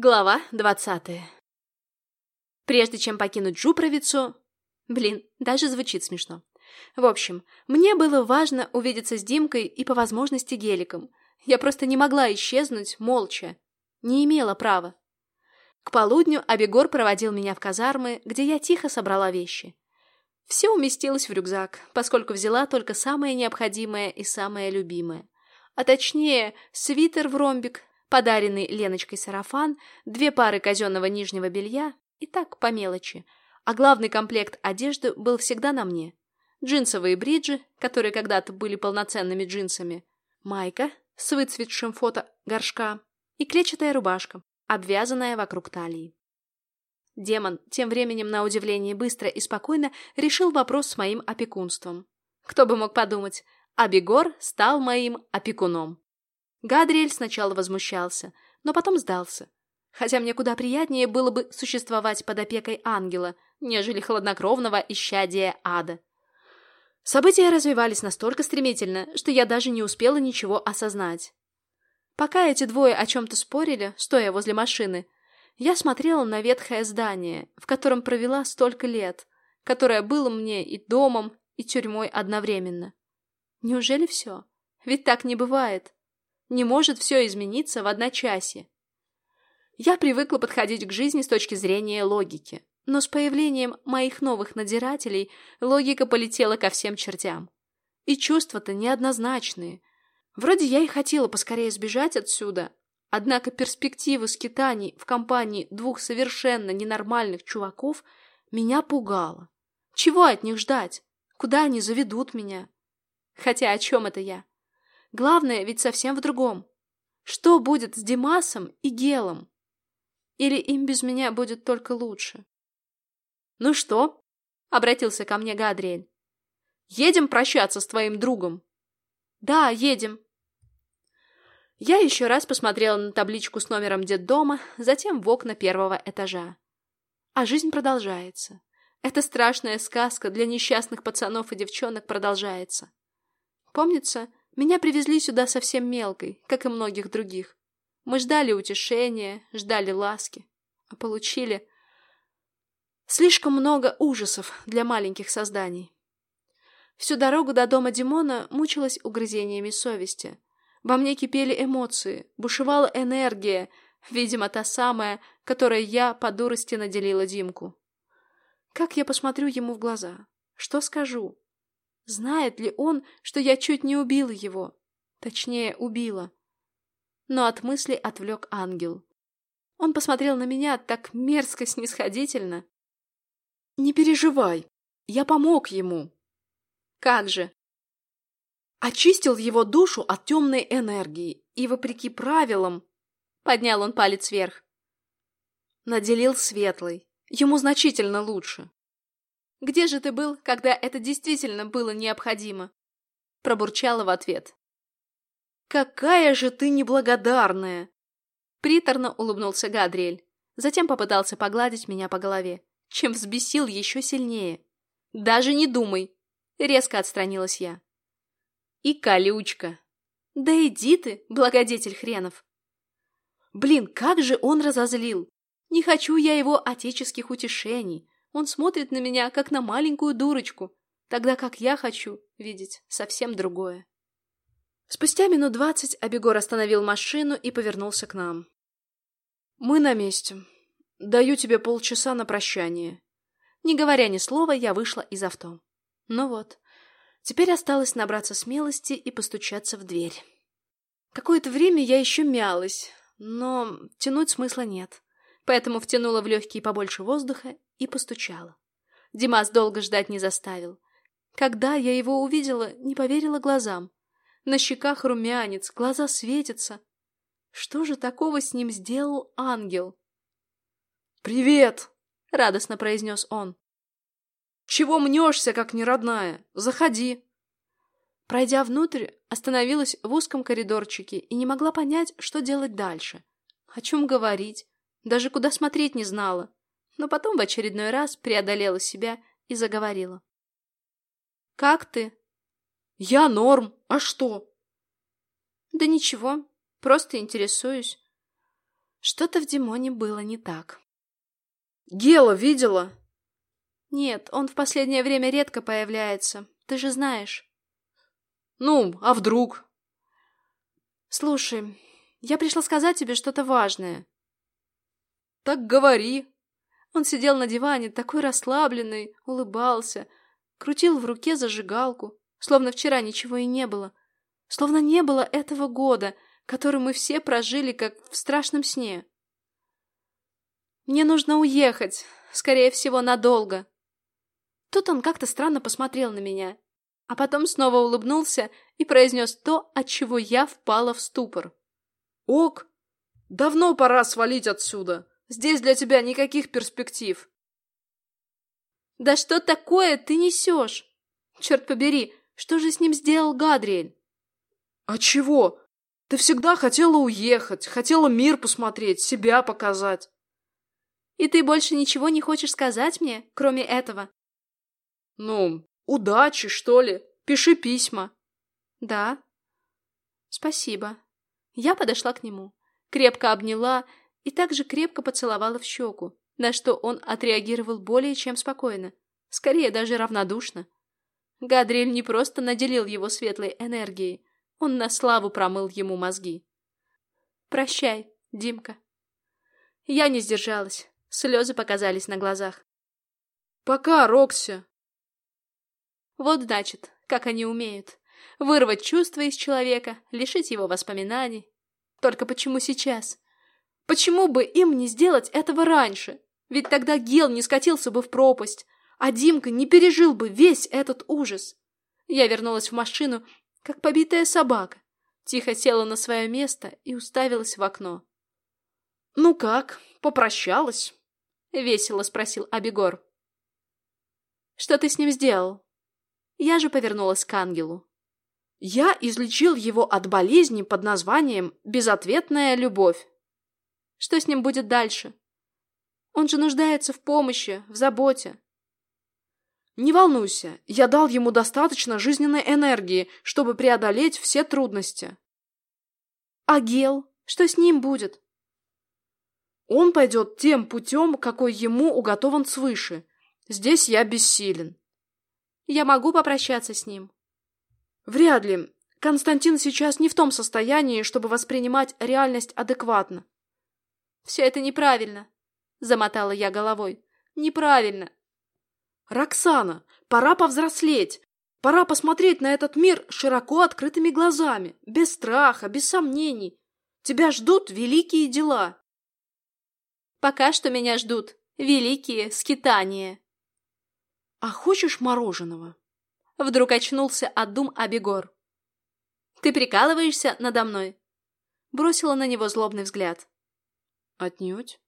Глава двадцатая. Прежде чем покинуть Жупровицу... Блин, даже звучит смешно. В общем, мне было важно увидеться с Димкой и по возможности геликом. Я просто не могла исчезнуть молча. Не имела права. К полудню Абегор проводил меня в казармы, где я тихо собрала вещи. Все уместилось в рюкзак, поскольку взяла только самое необходимое и самое любимое. А точнее, свитер в ромбик, подаренный Леночкой сарафан, две пары казенного нижнего белья и так по мелочи. А главный комплект одежды был всегда на мне. Джинсовые бриджи, которые когда-то были полноценными джинсами, майка с выцветшим фото горшка и клетчатая рубашка, обвязанная вокруг талии. Демон, тем временем на удивление быстро и спокойно, решил вопрос с моим опекунством. Кто бы мог подумать, Абегор стал моим опекуном. Гадриэль сначала возмущался, но потом сдался. Хотя мне куда приятнее было бы существовать под опекой ангела, нежели хладнокровного исчадия ада. События развивались настолько стремительно, что я даже не успела ничего осознать. Пока эти двое о чем-то спорили, стоя возле машины, я смотрела на ветхое здание, в котором провела столько лет, которое было мне и домом, и тюрьмой одновременно. Неужели все? Ведь так не бывает. Не может все измениться в одночасье. Я привыкла подходить к жизни с точки зрения логики, но с появлением моих новых надзирателей логика полетела ко всем чертям. И чувства-то неоднозначные. Вроде я и хотела поскорее сбежать отсюда, однако перспектива скитаний в компании двух совершенно ненормальных чуваков меня пугала. Чего от них ждать? Куда они заведут меня? Хотя о чем это я? Главное ведь совсем в другом. Что будет с Димасом и Гелом? Или им без меня будет только лучше? «Ну что?» — обратился ко мне Гадриэль. «Едем прощаться с твоим другом?» «Да, едем». Я еще раз посмотрела на табличку с номером детдома, затем в окна первого этажа. А жизнь продолжается. Эта страшная сказка для несчастных пацанов и девчонок продолжается. Помнится, меня привезли сюда совсем мелкой, как и многих других. Мы ждали утешения, ждали ласки, а получили слишком много ужасов для маленьких созданий. Всю дорогу до дома Димона мучилась угрызениями совести. Во мне кипели эмоции, бушевала энергия, видимо, та самая, которой я по дурости наделила Димку. Как я посмотрю ему в глаза? Что скажу? Знает ли он, что я чуть не убила его? Точнее, убила. Но от мысли отвлек ангел. Он посмотрел на меня так мерзко снисходительно. «Не переживай, я помог ему». «Как же?» Очистил его душу от темной энергии и, вопреки правилам, поднял он палец вверх. Наделил светлой. Ему значительно лучше. Где же ты был, когда это действительно было необходимо?» Пробурчала в ответ. «Какая же ты неблагодарная!» Приторно улыбнулся Гадриэль. Затем попытался погладить меня по голове, чем взбесил еще сильнее. «Даже не думай!» Резко отстранилась я. «И колючка!» «Да иди ты, благодетель хренов!» Блин, как же он разозлил! Не хочу я его отеческих утешений, он смотрит на меня, как на маленькую дурочку, тогда как я хочу видеть совсем другое. Спустя минут двадцать Абегор остановил машину и повернулся к нам. «Мы на месте. Даю тебе полчаса на прощание». Не говоря ни слова, я вышла из авто. Ну вот, теперь осталось набраться смелости и постучаться в дверь. Какое-то время я еще мялась, но тянуть смысла нет, поэтому втянула в легкие побольше воздуха и постучала. Димас долго ждать не заставил. Когда я его увидела, не поверила глазам. На щеках румянец, глаза светятся. Что же такого с ним сделал ангел? «Привет!» — радостно произнес он. «Чего мнешься, как неродная? Заходи!» Пройдя внутрь, остановилась в узком коридорчике и не могла понять, что делать дальше. О чем говорить, даже куда смотреть не знала но потом в очередной раз преодолела себя и заговорила. «Как ты?» «Я норм. А что?» «Да ничего, просто интересуюсь». Что-то в Димоне было не так. «Гела видела?» «Нет, он в последнее время редко появляется. Ты же знаешь». «Ну, а вдруг?» «Слушай, я пришла сказать тебе что-то важное». «Так говори». Он сидел на диване, такой расслабленный, улыбался, крутил в руке зажигалку, словно вчера ничего и не было. Словно не было этого года, который мы все прожили, как в страшном сне. «Мне нужно уехать, скорее всего, надолго». Тут он как-то странно посмотрел на меня, а потом снова улыбнулся и произнес то, от чего я впала в ступор. «Ок, давно пора свалить отсюда. Здесь для тебя никаких перспектив». «Да что такое ты несешь? Черт побери, что же с ним сделал Гадриэль?» «А чего? Ты всегда хотела уехать, хотела мир посмотреть, себя показать». «И ты больше ничего не хочешь сказать мне, кроме этого?» «Ну, удачи, что ли? Пиши письма». «Да». «Спасибо». Я подошла к нему, крепко обняла и также крепко поцеловала в щеку, на что он отреагировал более чем спокойно, скорее даже равнодушно. Гадриэль не просто наделил его светлой энергией, он на славу промыл ему мозги. «Прощай, Димка». Я не сдержалась, слезы показались на глазах. «Пока, Рокси!» Вот значит, как они умеют. Вырвать чувства из человека, лишить его воспоминаний. Только почему сейчас? Почему бы им не сделать этого раньше? Ведь тогда Гел не скатился бы в пропасть, а Димка не пережил бы весь этот ужас. Я вернулась в машину, как побитая собака. Тихо села на свое место и уставилась в окно. «Ну как, попрощалась?» — весело спросил Абегор. «Что ты с ним сделал?» Я же повернулась к ангелу. Я излечил его от болезни под названием «безответная любовь». Что с ним будет дальше? Он же нуждается в помощи, в заботе. Не волнуйся, я дал ему достаточно жизненной энергии, чтобы преодолеть все трудности. А Гел? Что с ним будет? Он пойдет тем путем, какой ему уготован свыше. Здесь я бессилен. Я могу попрощаться с ним? Вряд ли. Константин сейчас не в том состоянии, чтобы воспринимать реальность адекватно. Все это неправильно, замотала я головой. Неправильно. Роксана, пора повзрослеть. Пора посмотреть на этот мир широко открытыми глазами, без страха, без сомнений. Тебя ждут великие дела. Пока что меня ждут великие скитания. А хочешь мороженого? Вдруг очнулся от дум Абегор. «Ты прикалываешься надо мной?» Бросила на него злобный взгляд. «Отнюдь».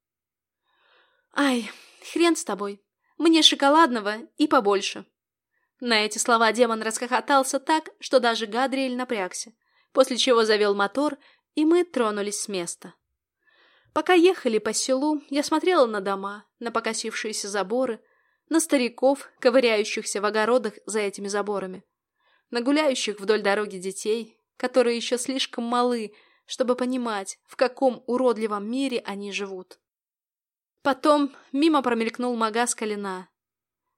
«Ай, хрен с тобой. Мне шоколадного и побольше». На эти слова демон расхохотался так, что даже Гадриэль напрягся, после чего завел мотор, и мы тронулись с места. Пока ехали по селу, я смотрела на дома, на покосившиеся заборы, на стариков, ковыряющихся в огородах за этими заборами, на гуляющих вдоль дороги детей, которые еще слишком малы, чтобы понимать, в каком уродливом мире они живут. Потом мимо промелькнул магаз Калина.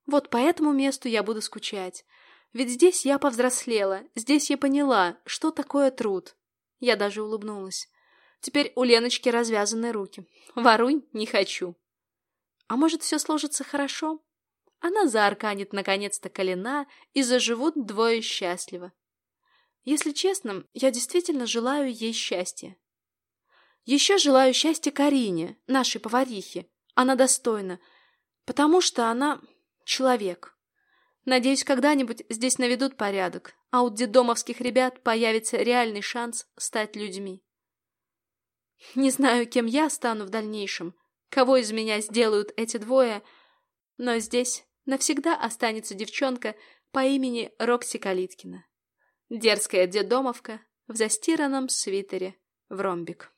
Вот по этому месту я буду скучать. Ведь здесь я повзрослела, здесь я поняла, что такое труд. Я даже улыбнулась. Теперь у Леночки развязаны руки. Воруй не хочу. А может, все сложится хорошо? Она заарканит наконец-то колена, и заживут двое счастливо. Если честно, я действительно желаю ей счастья. Еще желаю счастья Карине, нашей поварихе. Она достойна, потому что она человек. Надеюсь, когда-нибудь здесь наведут порядок, а у детдомовских ребят появится реальный шанс стать людьми. Не знаю, кем я стану в дальнейшем, кого из меня сделают эти двое, но здесь навсегда останется девчонка по имени Рокси Калиткина. Дерзкая дедомовка в застиранном свитере в ромбик.